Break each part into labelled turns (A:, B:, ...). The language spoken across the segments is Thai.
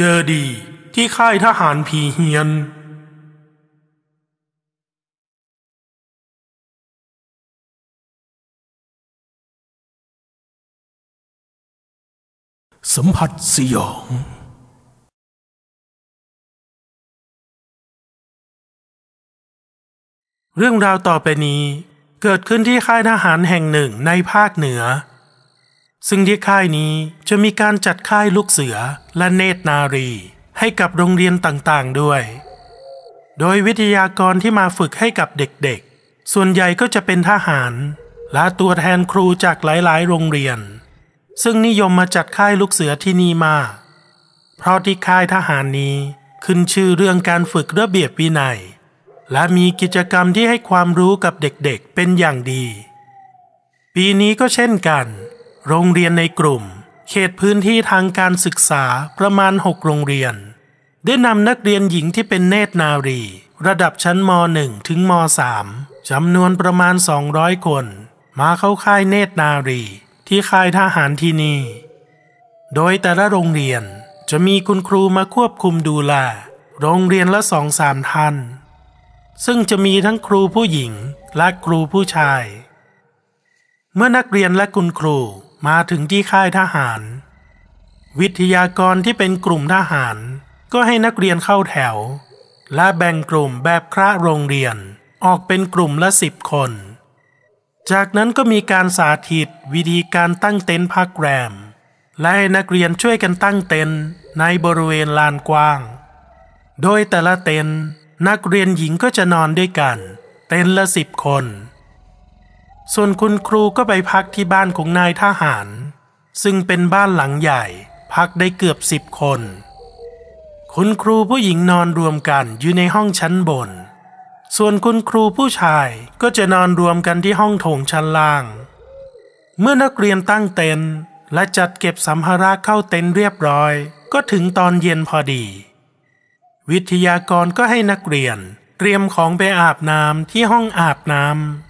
A: เจอดีที่ค่ายทหารผีเฮียนสัมผัสสยอง เรื่องราวต่อไปนี้เกิดขึ้นที่ค่ายทหารแห่งหนึ่งในภาคเหนือ ซึ่งที่ค่ายนี้จะมีการจัดค่ายลูกเสือและเนตรนารี ให้กับโรงเรียนต่างๆด้วย โดยวิทยากรที่มาฝึกให้กับเด็กๆ ส่วนใหญ่ก็จะเป็นทหาร และตัวแทนครูจากหลายๆ โรงเรียน ซึ่งนิยมมาจัดค่ายลูกเสือที่นี่มาก เพราะที่ค่ายทหารนี้ขึ้นชื่อเรื่องการฝึกระเบียบวินัย และมีกิจกรรมที่ให้ความรู้กับเด็กๆเป็นอย่างดี ปีนี้ก็เช่นกัน โรงเรียนในกลุ่ม เขตพื้นที่ทางการศึกษาประมาณ 6 โรงเรียน ได้นำนักเรียนหญิงที่เป็นเนตรนารี ระดับชั้นม .1 ถึงม .3 จำนวนประมาณ 200 คน มาเข้าค่ายเนตรนารี ที่ค่ายทหารที่นี่ โดยแต่ละโรงเรียนจะมีคุณครูมาควบคุมดูแลโรงเรียนละสองสามท่าน ซึ่งจะมีทั้งครูผู้หญิงและครูผู้ชาย เมื่อนักเรียนและคุณครู มาถึงที่ค่ายทหาร วิทยากรที่เป็นกลุ่มทหาร ก็ให้นักเรียนเข้าแถว และแบ่งกลุ่มแบบคระโรงเรียนออกเป็นกลุ่มละสิบคน จากนั้นก็มีการสาธิตวิธีการตั้งเต็นท์พักแรม และให้นักเรียนช่วยกันตั้งเต็นท์ในบริเวณลานกว้าง โดยแต่ละเต็นท์นักเรียนหญิงก็จะนอนด้วยกัน เต็นท์ละสิบคน ส่วนคุณครูก็ไปพักที่บ้านของนายทหาร ซึ่งเป็นบ้านหลังใหญ่ พักได้เกือบสิบคน คุณครูผู้หญิงนอนรวมกันอยู่ในห้องชั้นบน ส่วนคุณครูผู้ชายก็จะนอนรวมกันที่ห้องโถงชั้นล่าง เมื่อนักเรียนตั้งเต็นท์และจัดเก็บสัมภาระเข้าเต็นท์เรียบร้อย ก็ถึงตอนเย็นพอดี วิทยากรก็ให้นักเรียนเตรียมของไปอาบน้ำที่ห้องอาบน้ำ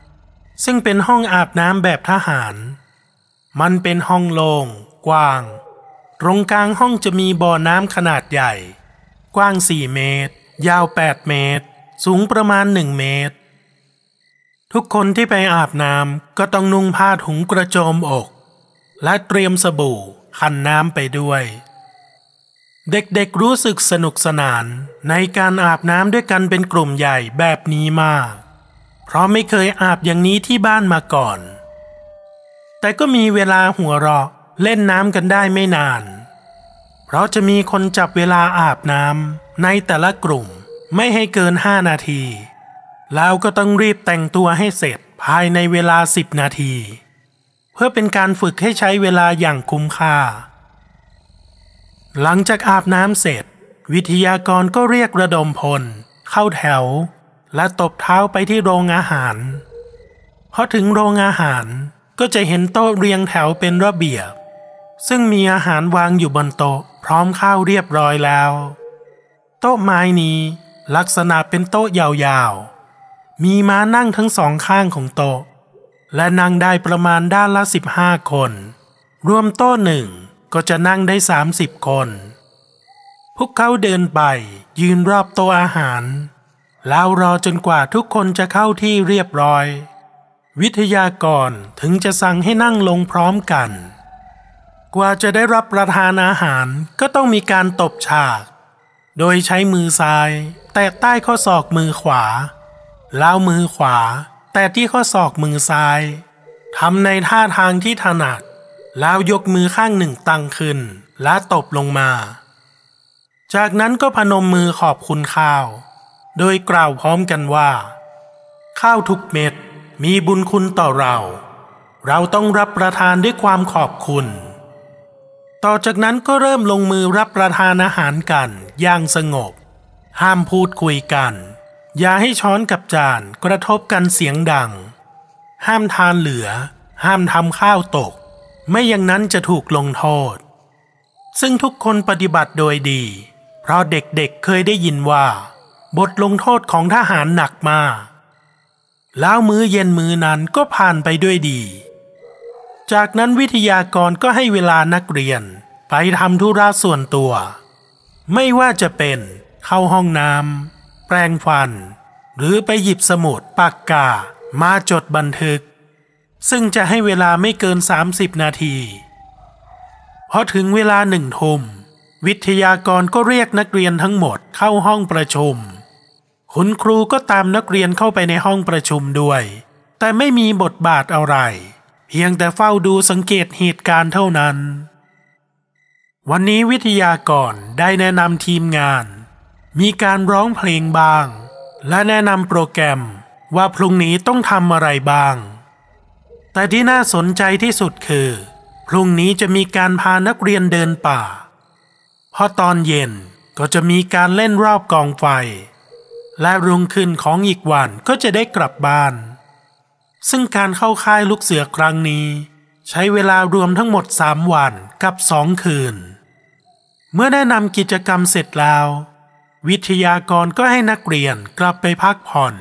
A: ซึ่งเป็นห้องอาบน้ำแบบทหาร มันเป็นห้องโลง่งกว้าง ตรงกลางห้องจะมีบ่อน้ำขนาดใหญ่ กว้าง 4 เมตร ยาว 8 เมตร สูงประมาณ 1 เมตร ทุกคนที่ไปอาบน้ำก็ต้องนุ่งผ้าถุงกระโจมอก และเตรียมสบู่ขันน้ำไปด้วย เด็กๆรู้สึกสนุกสนานในการอาบน้ำด้วยกันเป็นกลุ่มใหญ่แบบนี้มาก เพราะไม่เคยอาบอย่างนี้ที่บ้านมาก่อน แต่ก็มีเวลาหัวเราะเล่นน้ำกันได้ไม่นาน เพราะจะมีคนจับเวลาอาบน้ำในแต่ละกลุ่มไม่ให้เกินห้านาที แล้วก็ต้องรีบแต่งตัวให้เสร็จภายในเวลาสิบนาที เพื่อเป็นการฝึกให้ใช้เวลาอย่างคุ้มค่า หลังจากอาบน้ำเสร็จ วิทยากรก็เรียกระดมพล เข้าแถว และตบเท้าไปที่โรงอาหารพอถึงโรงอาหารก็จะเห็นโต๊ะเรียงแถวเป็นระเบียบ ซึ่งมีอาหารวางอยู่บนโต๊ะพร้อมข้าวเรียบร้อยแล้ว โต๊ะไม้นี้ลักษณะเป็นโต๊ะยาวๆ มีม้านั่งทั้งสองข้างของโต๊ะ และนั่งได้ประมาณด้านละสิบห้าคน รวมโต๊ะหนึ่งก็จะนั่งได้สามสิบคน พวกเขาเดินไปยืนรอบโต๊ะอาหาร แล้วรอจนกว่าทุกคนจะเข้าที่เรียบร้อย วิทยากรถึงจะสั่งให้นั่งลงพร้อมกัน กว่าจะได้รับประทานอาหารก็ต้องมีการตบฉาก โดยใช้มือซ้าย แตะใต้ข้อศอกมือขวา แล้วมือขวา แตะที่ข้อศอกมือซ้ายทำในท่าทางที่ถนัด แล้วยกมือข้างหนึ่งตั้งขึ้น และตบลงมา จากนั้นก็พนมมือขอบคุณข้าว โดยกล่าวพร้อมกันว่า ข้าวทุกเม็ดมีบุญคุณต่อเรา เราต้องรับประทานด้วยความขอบคุณ ต่อจากนั้นก็เริ่มลงมือรับประทานอาหารกันอย่างสงบ ห้ามพูดคุยกัน อย่าให้ช้อนกับจานกระทบกันเสียงดัง ห้ามทานเหลือ ห้ามทำข้าวตก ไม่อย่างนั้นจะถูกลงโทษ ซึ่งทุกคนปฏิบัติโดยดี เพราะเด็กๆเเคยได้ยินว่า บทลงโทษของทหารหนักมา แล้วมื้อเย็นมื้อนั้นก็ผ่านไปด้วยดี จากนั้นวิทยากรก็ให้เวลานักเรียนไปทำธุระส่วนตัว ไม่ว่าจะเป็นเข้าห้องน้ำแปรงฟัน หรือไปหยิบสมุดปากกา มาจดบันทึก ซึ่งจะให้เวลาไม่เกิน 30 นาทีพอถึงเวลาหนึ่งทุ่มวิทยากรก็เรียกนักเรียนทั้งหมดเข้าห้องประชุม คุณครูก็ตามนักเรียนเข้าไปในห้องประชุมด้วย แต่ไม่มีบทบาทอะไร เพียงแต่เฝ้าดูสังเกตเหตุการณ์เท่านั้น วันนี้วิทยากรได้แนะนำทีมงาน มีการร้องเพลงบ้าง และแนะนำโปรแกรมว่าพรุ่งนี้ต้องทำอะไรบ้าง แต่ที่น่าสนใจที่สุดคือ พรุ่งนี้จะมีการพานักเรียนเดินป่า พอตอนเย็นก็จะมีการเล่นรอบกองไฟ และรุ่งขึ้นของอีกวันก็จะได้กลับบ้าน ซึ่งการเข้าค่ายลูกเสือครั้งนี้ ใช้เวลารวมทั้งหมดสามวันกับสองคืน เมื่อได้นำกิจกรรมเสร็จแล้ว วิทยากรก็ให้นักเรียนกลับไปพักผ่อน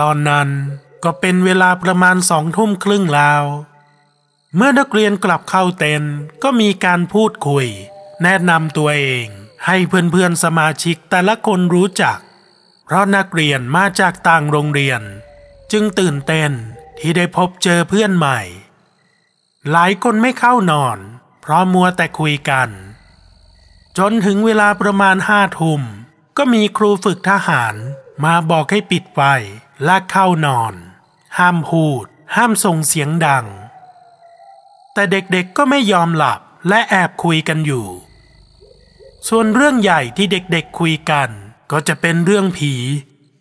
A: ตอนนั้นก็เป็นเวลาประมาณสองทุ่มครึ่งแล้ว เมื่อนักเรียนกลับเข้าเต็นท์ก็มีการพูดคุย แนะนำตัวเอง ให้เพื่อนๆสมาชิกแต่ละคนรู้จัก เพราะนักเรียนมาจากต่างโรงเรียน จึงตื่นเต้นที่ได้พบเจอเพื่อนใหม่ หลายคนไม่เข้านอน เพราะมัวแต่คุยกัน จนถึงเวลาประมาณห้าทุ่มก็มีครูฝึกทหารมาบอกให้ปิดไฟและเข้านอน ห้ามพูด ห้ามส่งเสียงดัง แต่เด็กๆก็ไม่ยอมหลับและแอบคุยกันอยู่ ส่วนเรื่องใหญ่ที่เด็กๆคุยกัน ก็จะเป็นเรื่องผี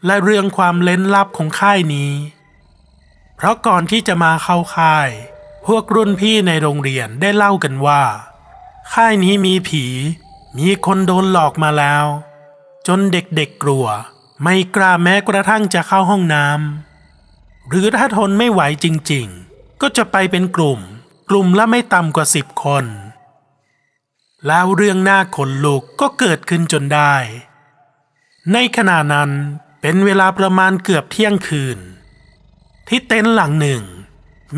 A: และเรื่องความเล้นลับของค่ายนี้ เพราะก่อนที่จะมาเข้าค่าย พวกรุ่นพี่ในโรงเรียนได้เล่ากันว่า ค่ายนี้มีผี มีคนโดนหลอกมาแล้ว จนเด็กๆกลัว ไม่กล้าแม้กระทั่งจะเข้าห้องน้ำหรือถ้าทนไม่ไหวจริงๆ ก็จะไปเป็นกลุ่ม กลุ่มละไม่ต่ำกว่าสิบคนแล้วเรื่องหน้าขนลุกก็เกิดขึ้นจนได้ ในขณะนั้นเป็นเวลาประมาณเกือบเที่ยงคืน ที่เต็นท์หลังหนึ่ง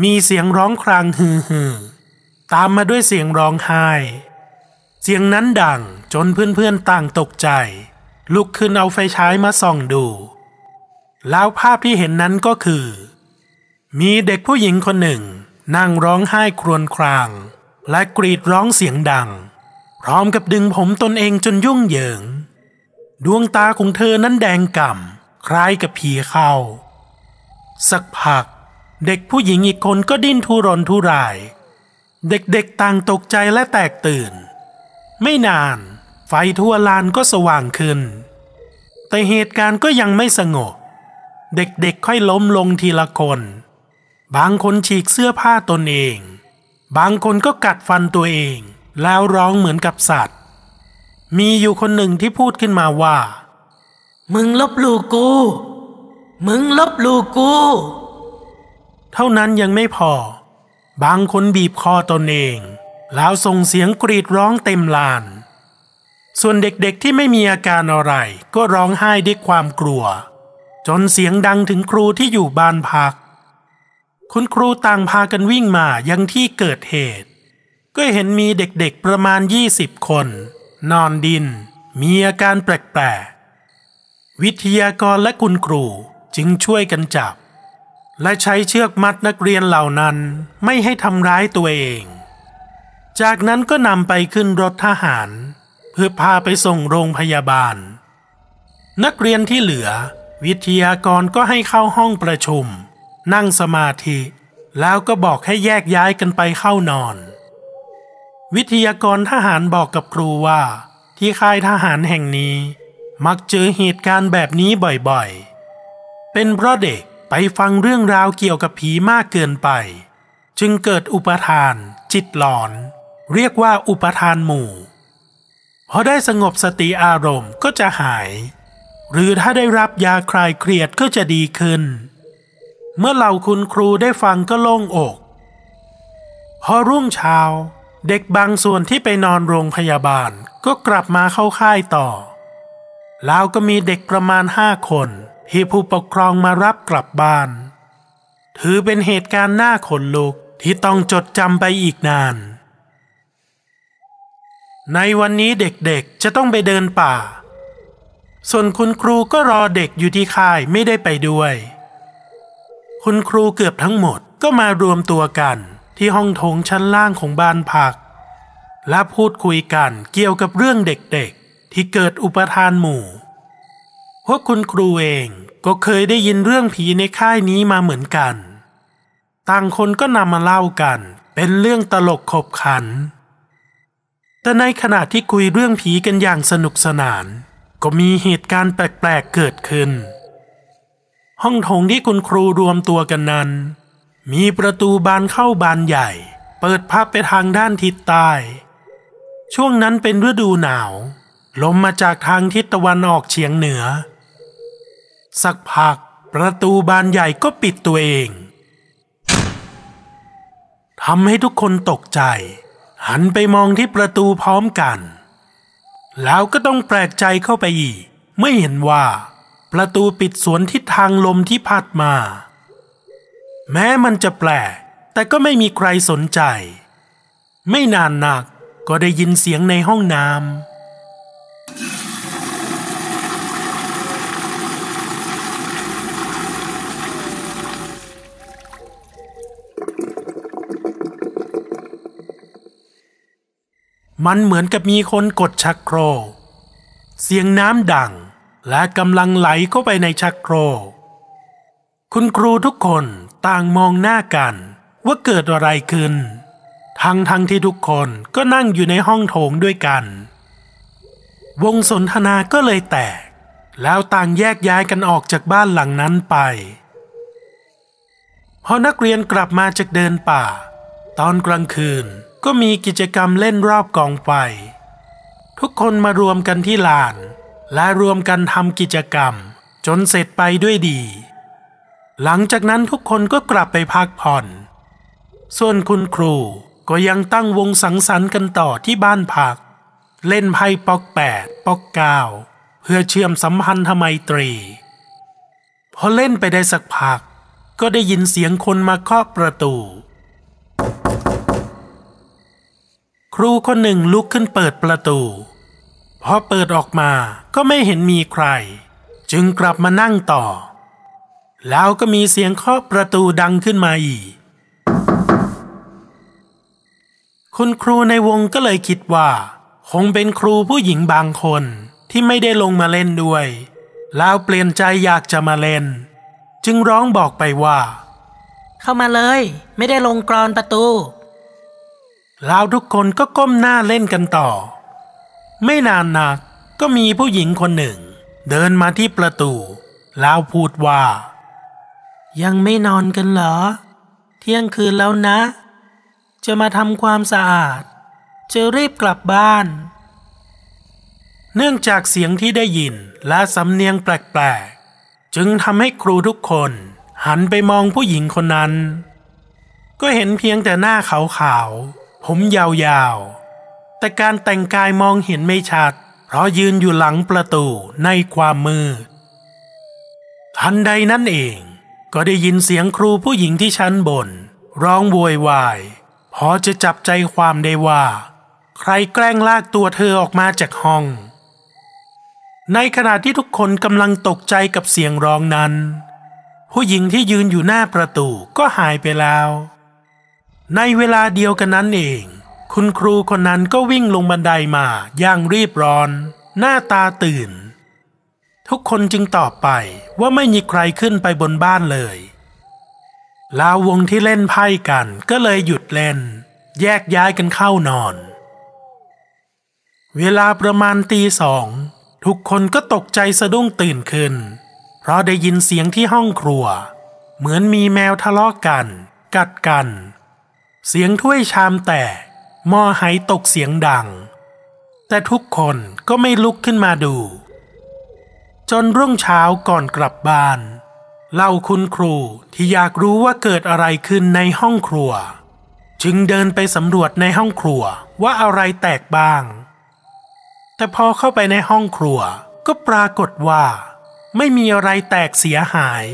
A: มีเสียงร้องครางฮือฮือตามมาด้วยเสียงร้องไห้ เสียงนั้นดังจนเพื่อนๆต่างตกใจ ลุกขึ้นเอาไฟฉายมาส่องดู แล้วภาพที่เห็นนั้นก็คือ มีเด็กผู้หญิงคนหนึ่ง นั่งร้องไห้ครวญคราง และกรีดร้องเสียงดัง พร้อมกับดึงผมตนเองจนยุ่งเหยิง ดวงตาของเธอนั้นแดงก่ำคล้ายกับผีเข้า สักพัก เด็กผู้หญิงอีกคนก็ดิ้นทุรนทุราย เด็กๆต่างตกใจและแตกตื่น ไม่นาน ไฟทั่วลานก็สว่างขึ้น แต่เหตุการณ์ก็ยังไม่สงบ เด็กๆค่อยล้มลงทีละคน บางคนฉีกเสื้อผ้าตนเอง บางคนก็กัดฟันตัวเอง แล้วร้องเหมือนกับสัตว์ มีอยู่คนหนึ่งที่พูดขึ้นมาว่า
B: มึงลบลูกู มึงลบลูกู
A: เท่านั้นยังไม่พอ บางคนบีบคอตนเอง แล้วส่งเสียงกรีดร้องเต็มลาน ส่วนเด็กๆที่ไม่มีอาการอะไร ก็ร้องไห้ด้วยความกลัว จนเสียงดังถึงครูที่อยู่บ้านพัก คุณครูต่างพากันวิ่งมายังที่เกิดเหตุ ก็เห็นมีเด็กๆประมาณยี่สิบคน นอนดิน มีอาการแปลกๆ วิทยากรและคุณครูจึงช่วยกันจับ และใช้เชือกมัดนักเรียนเหล่านั้นไม่ให้ทำร้ายตัวเอง จากนั้นก็นำไปขึ้นรถทหาร เพื่อพาไปส่งโรงพยาบาล นักเรียนที่เหลือ วิทยากรก็ให้เข้าห้องประชุม นั่งสมาธิ แล้วก็บอกให้แยกย้ายกันไปเข้านอน วิทยากรทหารบอกกับครูว่า ที่ค่ายทหารแห่งนี้ มักเจอเหตุการณ์แบบนี้บ่อยๆ เป็นเพราะเด็กไปฟังเรื่องราวเกี่ยวกับผีมากเกินไป จึงเกิดอุปทาน จิตหลอน เรียกว่าอุปทานหมู่พอได้สงบสติอารมณ์ก็จะหาย หรือถ้าได้รับยาคลายเครียดก็จะดีขึ้น เมื่อเหล่าคุณครูได้ฟังก็โล่งอก พอรุ่งเช้า เด็กบางส่วนที่ไปนอนโรงพยาบาลก็กลับมาเข้าค่ายต่อ แล้วก็มีเด็กประมาณห้าคนที่ผู้ปกครองมารับกลับบ้าน ถือเป็นเหตุการณ์น่าขนลุกที่ต้องจดจำไปอีกนาน ในวันนี้เด็กๆจะต้องไปเดินป่า ส่วนคุณครูก็รอเด็กอยู่ที่ค่ายไม่ได้ไปด้วย คุณครูเกือบทั้งหมดก็มารวมตัวกัน ที่ห้องโถงชั้นล่างของบ้านพัก และพูดคุยกันเกี่ยวกับเรื่องเด็กๆ ที่เกิดอุปทานหมู่ พวกคุณครูเองก็เคยได้ยินเรื่องผีในค่ายนี้มาเหมือนกัน ต่างคนก็นำมาเล่ากันเป็นเรื่องตลกขบขัน แต่ในขณะที่คุยเรื่องผีกันอย่างสนุกสนาน ก็มีเหตุการณ์แปลกๆเกิดขึ้น ห้องโถงที่คุณครูรวมตัวกันนั้น มีประตูบานเข้าบานใหญ่ เปิดพับไปทางด้านทิศใต้ ช่วงนั้นเป็นฤดูหนาว ลมมาจากทางทิศตะวันออกเฉียงเหนือ สักพักประตูบานใหญ่ก็ปิดตัวเองทำให้ทุกคนตกใจ หันไปมองที่ประตูพร้อมกัน แล้วก็ต้องแปลกใจเข้าไปอีก ไม่เห็นว่า ประตูปิดสวนทิศทางลมที่พัดมา แม้มันจะแปลก แต่ก็ไม่มีใครสนใจ ไม่นานนักก็ได้ยินเสียงในห้องน้ำมันเหมือนกับมีคนกดชักโครก เสียงน้ำดังและกำลังไหลเข้าไปในชักโครก คุณครูทุกคน ต่างมองหน้ากัน ว่าเกิดอะไรขึ้น ทั้งทั้งที่ทุกคนก็นั่งอยู่ในห้องโถงด้วยกัน วงสนทนาก็เลยแตก แล้วต่างแยกย้ายกันออกจากบ้านหลังนั้นไป พอนักเรียนกลับมาจากเดินป่า ตอนกลางคืนก็มีกิจกรรมเล่นรอบกองไฟ ทุกคนมารวมกันที่ลาน และรวมกันทำกิจกรรม จนเสร็จไปด้วยดี หลังจากนั้นทุกคนก็กลับไปพักผ่อน ส่วนคุณครูก็ยังตั้งวงสังสรรค์กันต่อที่บ้านพัก เล่นไพ่ป๊อกแปดป๊อกเก้าเพื่อเชื่อมสัมพันธไมตรี พอเล่นไปได้สักพัก ก็ได้ยินเสียงคนมาเคาะประตู ครูคนหนึ่งลุกขึ้นเปิดประตู พอเปิดออกมาก็ไม่เห็นมีใคร จึงกลับมานั่งต่อ แล้วก็มีเสียงเคาะประตูดังขึ้นมาอีก คุณครูในวงก็เลยคิดว่า คงเป็นครูผู้หญิงบางคนที่ไม่ได้ลงมาเล่นด้วย แล้วเปลี่ยนใจอยากจะมาเล่น จึงร้องบอกไปว่า
B: เข้ามาเลย ไม่ได้ลงกรอนประตู
A: แล้วทุกคนก็ก้มหน้าเล่นกันต่อ ไม่นานนักก็มีผู้หญิงคนหนึ่ง เดินมาที่ประตู แล้วพูดว่า
B: ยังไม่นอนกันเหรอ เที่ยงคืนแล้วนะ จะมาทำความสะอาด จะรีบกลับบ้าน
A: เนื่องจากเสียงที่ได้ยินและสำเนียงแปลกๆ จึงทำให้ครูทุกคนหันไปมองผู้หญิงคนนั้น ก็เห็นเพียงแต่หน้าขาวๆ ผมยาวๆ แต่การแต่งกายมองเห็นไม่ชัด เพราะยืนอยู่หลังประตูในความมืด ทันใดนั้นเอง ก็ได้ยินเสียงครูผู้หญิงที่ชั้นบน ร้องโวยวายพอจะจับใจความได้ว่า ใครแกล้งลากตัวเธอออกมาจากห้อง ในขณะที่ทุกคนกำลังตกใจกับเสียงร้องนั้น ผู้หญิงที่ยืนอยู่หน้าประตูก็หายไปแล้ว ในเวลาเดียวกันนั้นเอง คุณครูคนนั้นก็วิ่งลงบันไดามาอย่างรีบร้อน หน้าตาตื่น ทุกคนจึงตอบไปว่าไม่มีใครขึ้นไปบนบ้านเลย ลาววงที่เล่นไพ่กันก็เลยหยุดเล่น แยกย้ายกันเข้านอน เวลาประมาณตีสองทุกคนก็ตกใจสะดุ้งตื่นขึ้น เพราะได้ยินเสียงที่ห้องครัว เหมือนมีแมวทะเลาะกกัน กัดกัน เสียงถ้วยชามแตกหม้อหายตกเสียงดัง แต่ทุกคนก็ไม่ลุกขึ้นมาดู จนรุ่งเช้าก่อนกลับบ้าน เล่าคุณครูที่อยากรู้ว่าเกิดอะไรขึ้นในห้องครัว จึงเดินไปสำรวจในห้องครัวว่าอะไรแตกบ้าง แต่พอเข้าไปในห้องครัวก็ปรากฏว่า ไม่มีอะไรแตกเสียหาย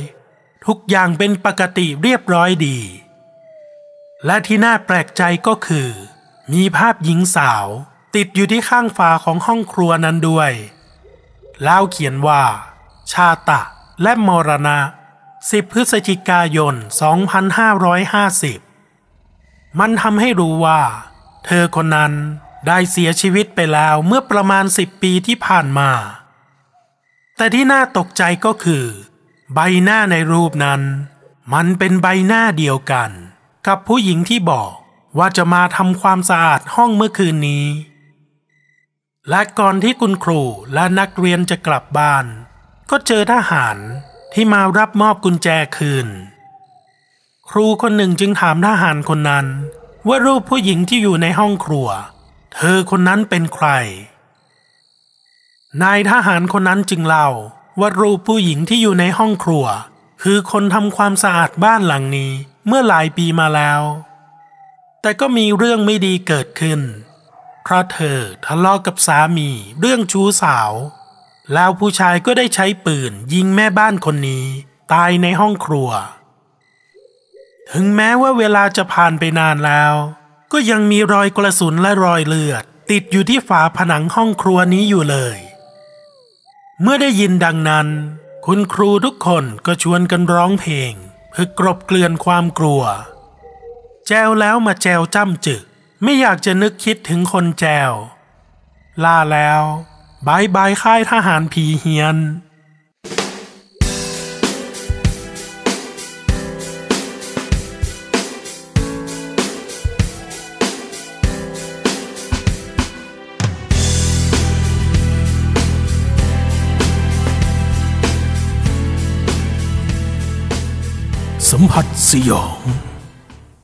A: ทุกอย่างเป็นปกติเรียบร้อยดี และที่น่าแปลกใจก็คือ มีภาพหญิงสาวติดอยู่ที่ข้างฝาของห้องครัวนั้นด้วย แล้วเขียนว่า ชาตะและมรณะ 10 พฤศจิกายน 2550 มันทำให้รู้ว่า เธอคนนั้นได้เสียชีวิตไปแล้วเมื่อประมาณ 10 ปีที่ผ่านมา แต่ที่น่าตกใจก็คือ ใบหน้าในรูปนั้น มันเป็นใบหน้าเดียวกัน กับผู้หญิงที่บอกว่าจะมาทำความสะอาดห้องเมื่อคืนนี้ และก่อนที่คุณครูและนักเรียนจะกลับบ้าน ก็เจอทหารที่มารับมอบกุญแจคืน ครูคนหนึ่งจึงถามทหารคนนั้น ว่ารูปผู้หญิงที่อยู่ในห้องครัว เธอคนนั้นเป็นใคร นายทหารคนนั้นจึงเล่าว่ารูปผู้หญิงที่อยู่ในห้องครัว คือคนทำความสะอาดบ้านหลังนี้เมื่อหลายปีมาแล้ว แต่ก็มีเรื่องไม่ดีเกิดขึ้น เพราะเธอทะเลาะกับสามีเรื่องชู้สาว แล้วผู้ชายก็ได้ใช้ปืนยิงแม่บ้านคนนี้ ตายในห้องครัว ถึงแม้ว่าเวลาจะผ่านไปนานแล้ว ก็ยังมีรอยกระสุนและรอยเลือด ติดอยู่ที่ฝาผนังห้องครัวนี้อยู่เลย เมื่อได้ยินดังนั้น คุณครูทุกคนก็ชวนกันร้องเพลงเพื่อกรบเกลื่อนความกลัว แจวแล้วมาแจวจ้ำจึก ไม่อยากจะนึกคิดถึงคนแจว ล่าแล้วบายบายค่ายทหารผีเฮียน
C: สัมผัสสยอง